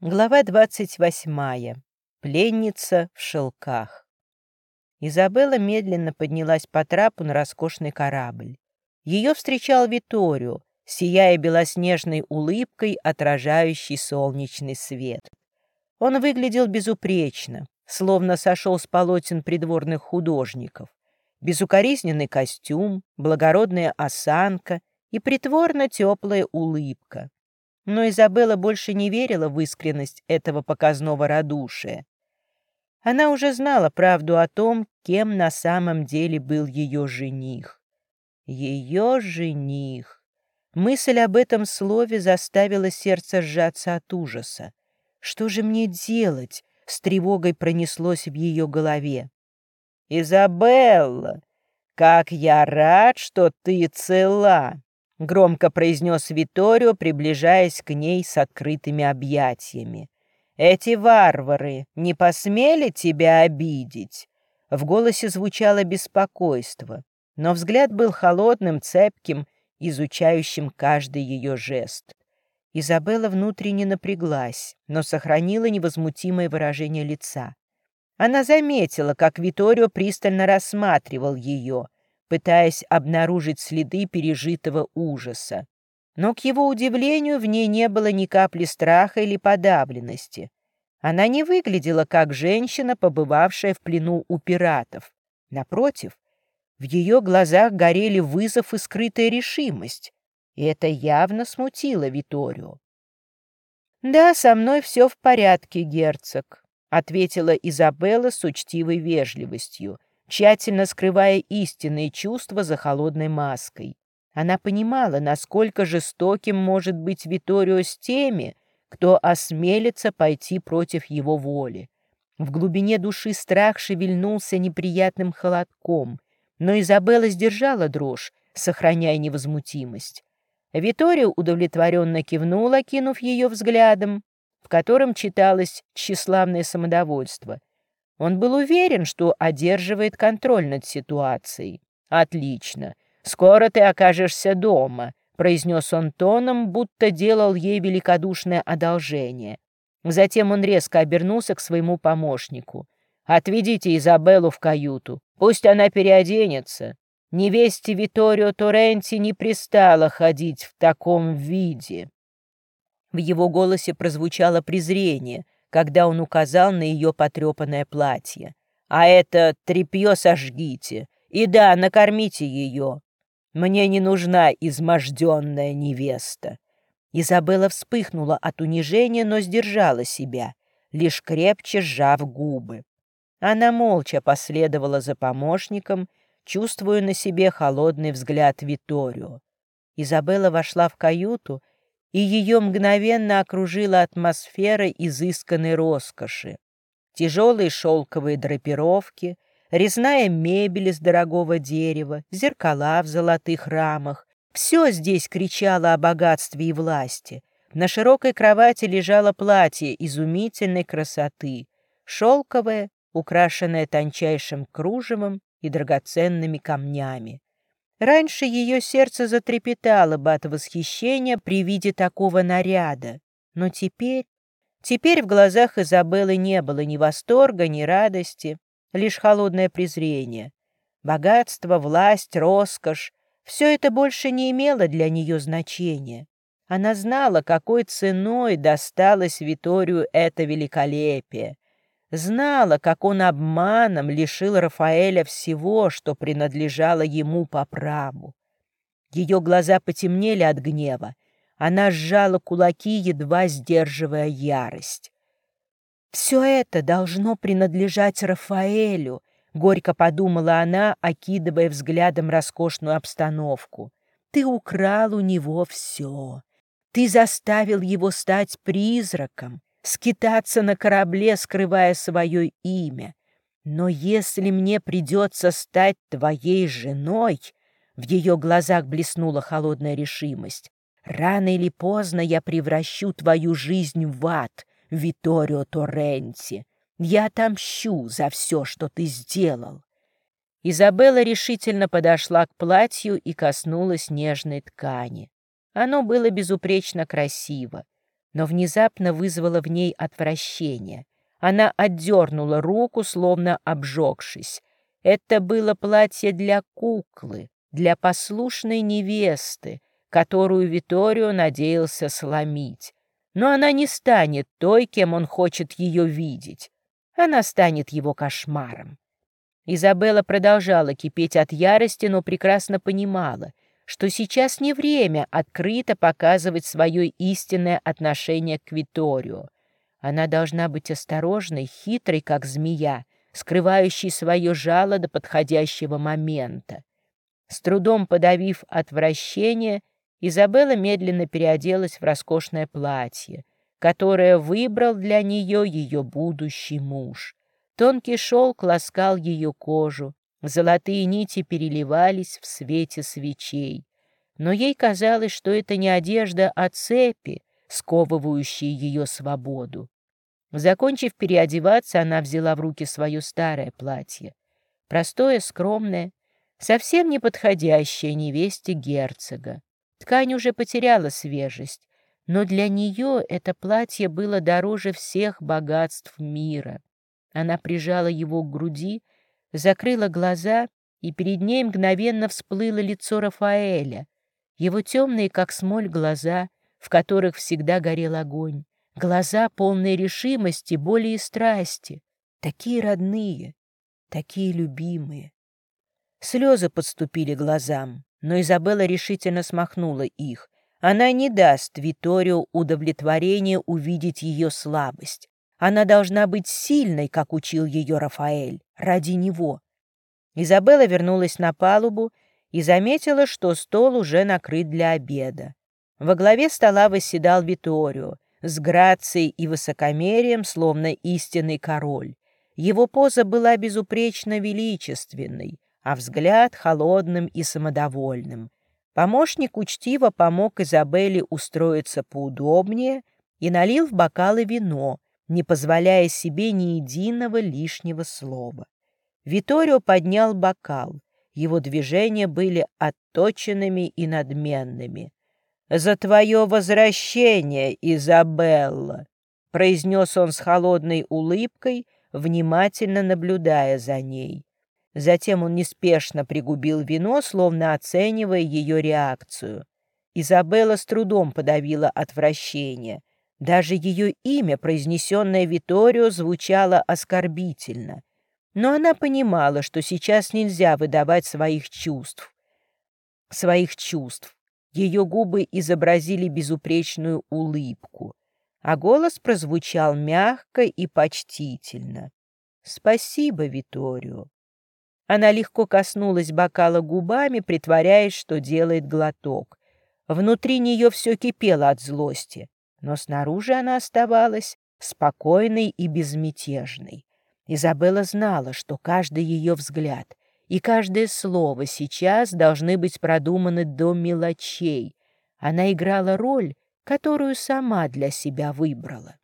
Глава двадцать восьмая. Пленница в шелках. Изабелла медленно поднялась по трапу на роскошный корабль. Ее встречал Виторио, сияя белоснежной улыбкой, отражающей солнечный свет. Он выглядел безупречно, словно сошел с полотен придворных художников. Безукоризненный костюм, благородная осанка и притворно теплая улыбка но Изабелла больше не верила в искренность этого показного радушия. Она уже знала правду о том, кем на самом деле был ее жених. Ее жених. Мысль об этом слове заставила сердце сжаться от ужаса. «Что же мне делать?» — с тревогой пронеслось в ее голове. «Изабелла, как я рад, что ты цела!» — громко произнес Виторио, приближаясь к ней с открытыми объятиями. «Эти варвары не посмели тебя обидеть?» В голосе звучало беспокойство, но взгляд был холодным, цепким, изучающим каждый ее жест. Изабелла внутренне напряглась, но сохранила невозмутимое выражение лица. Она заметила, как Виторио пристально рассматривал ее — пытаясь обнаружить следы пережитого ужаса. Но, к его удивлению, в ней не было ни капли страха или подавленности. Она не выглядела как женщина, побывавшая в плену у пиратов. Напротив, в ее глазах горели вызов и скрытая решимость, и это явно смутило Виторию. «Да, со мной все в порядке, герцог», — ответила Изабелла с учтивой вежливостью, тщательно скрывая истинные чувства за холодной маской. Она понимала, насколько жестоким может быть Виторио с теми, кто осмелится пойти против его воли. В глубине души страх шевельнулся неприятным холодком, но Изабелла сдержала дрожь, сохраняя невозмутимость. Виторио удовлетворенно кивнула, кинув ее взглядом, в котором читалось тщеславное самодовольство — он был уверен, что одерживает контроль над ситуацией. «Отлично. Скоро ты окажешься дома», — произнес он тоном, будто делал ей великодушное одолжение. Затем он резко обернулся к своему помощнику. «Отведите Изабеллу в каюту. Пусть она переоденется. Невесте Виторио Торренти не пристало ходить в таком виде». В его голосе прозвучало презрение — когда он указал на ее потрепанное платье. «А это тряпье сожгите. И да, накормите ее. Мне не нужна изможденная невеста». Изабелла вспыхнула от унижения, но сдержала себя, лишь крепче сжав губы. Она молча последовала за помощником, чувствуя на себе холодный взгляд Виторио. Изабелла вошла в каюту и ее мгновенно окружила атмосфера изысканной роскоши. Тяжелые шелковые драпировки, резная мебель из дорогого дерева, зеркала в золотых рамах. Все здесь кричало о богатстве и власти. На широкой кровати лежало платье изумительной красоты, шелковое, украшенное тончайшим кружевом и драгоценными камнями. Раньше ее сердце затрепетало бы от восхищения при виде такого наряда, но теперь... Теперь в глазах Изабеллы не было ни восторга, ни радости, лишь холодное презрение. Богатство, власть, роскошь — все это больше не имело для нее значения. Она знала, какой ценой досталось Виторию это великолепие — Знала, как он обманом лишил Рафаэля всего, что принадлежало ему по праву. Ее глаза потемнели от гнева. Она сжала кулаки, едва сдерживая ярость. «Все это должно принадлежать Рафаэлю», — горько подумала она, окидывая взглядом роскошную обстановку. «Ты украл у него все. Ты заставил его стать призраком скитаться на корабле, скрывая свое имя. Но если мне придется стать твоей женой, в ее глазах блеснула холодная решимость, рано или поздно я превращу твою жизнь в ад, Виторио Торренти. Я отомщу за все, что ты сделал. Изабелла решительно подошла к платью и коснулась нежной ткани. Оно было безупречно красиво. Но внезапно вызвало в ней отвращение. Она отдернула руку, словно обжегшись. Это было платье для куклы, для послушной невесты, которую Виторио надеялся сломить. Но она не станет той, кем он хочет ее видеть. Она станет его кошмаром. Изабелла продолжала кипеть от ярости, но прекрасно понимала, что сейчас не время открыто показывать свое истинное отношение к Виторио. Она должна быть осторожной, хитрой, как змея, скрывающей свое жало до подходящего момента. С трудом подавив отвращение, Изабелла медленно переоделась в роскошное платье, которое выбрал для нее ее будущий муж. Тонкий шелк ласкал ее кожу, золотые нити переливались в свете свечей. Но ей казалось, что это не одежда, а цепи, сковывающие ее свободу. Закончив переодеваться, она взяла в руки свое старое платье. Простое, скромное, совсем не подходящее невесте герцога. Ткань уже потеряла свежесть, но для нее это платье было дороже всех богатств мира. Она прижала его к груди, закрыла глаза, и перед ней мгновенно всплыло лицо Рафаэля, его темные, как смоль, глаза, в которых всегда горел огонь, глаза, полные решимости, боли и страсти, такие родные, такие любимые. Слезы подступили глазам, но Изабелла решительно смахнула их. Она не даст Виторио удовлетворения увидеть ее слабость. Она должна быть сильной, как учил ее Рафаэль, ради него. Изабелла вернулась на палубу и заметила, что стол уже накрыт для обеда. Во главе стола восседал Виторио, с грацией и высокомерием, словно истинный король. Его поза была безупречно величественной, а взгляд холодным и самодовольным. Помощник учтиво помог Изабелле устроиться поудобнее и налил в бокалы вино, не позволяя себе ни единого лишнего слова. Виторио поднял бокал. Его движения были отточенными и надменными. «За твое возвращение, Изабелла!» — произнес он с холодной улыбкой, внимательно наблюдая за ней. Затем он неспешно пригубил вино, словно оценивая ее реакцию. Изабелла с трудом подавила отвращение. Даже ее имя, произнесенное Виторио, звучало оскорбительно. Но она понимала, что сейчас нельзя выдавать своих чувств. Своих чувств. Ее губы изобразили безупречную улыбку, а голос прозвучал мягко и почтительно. «Спасибо, Виторио». Она легко коснулась бокала губами, притворяясь, что делает глоток. Внутри нее все кипело от злости, но снаружи она оставалась спокойной и безмятежной. Изабелла знала, что каждый ее взгляд и каждое слово сейчас должны быть продуманы до мелочей. Она играла роль, которую сама для себя выбрала.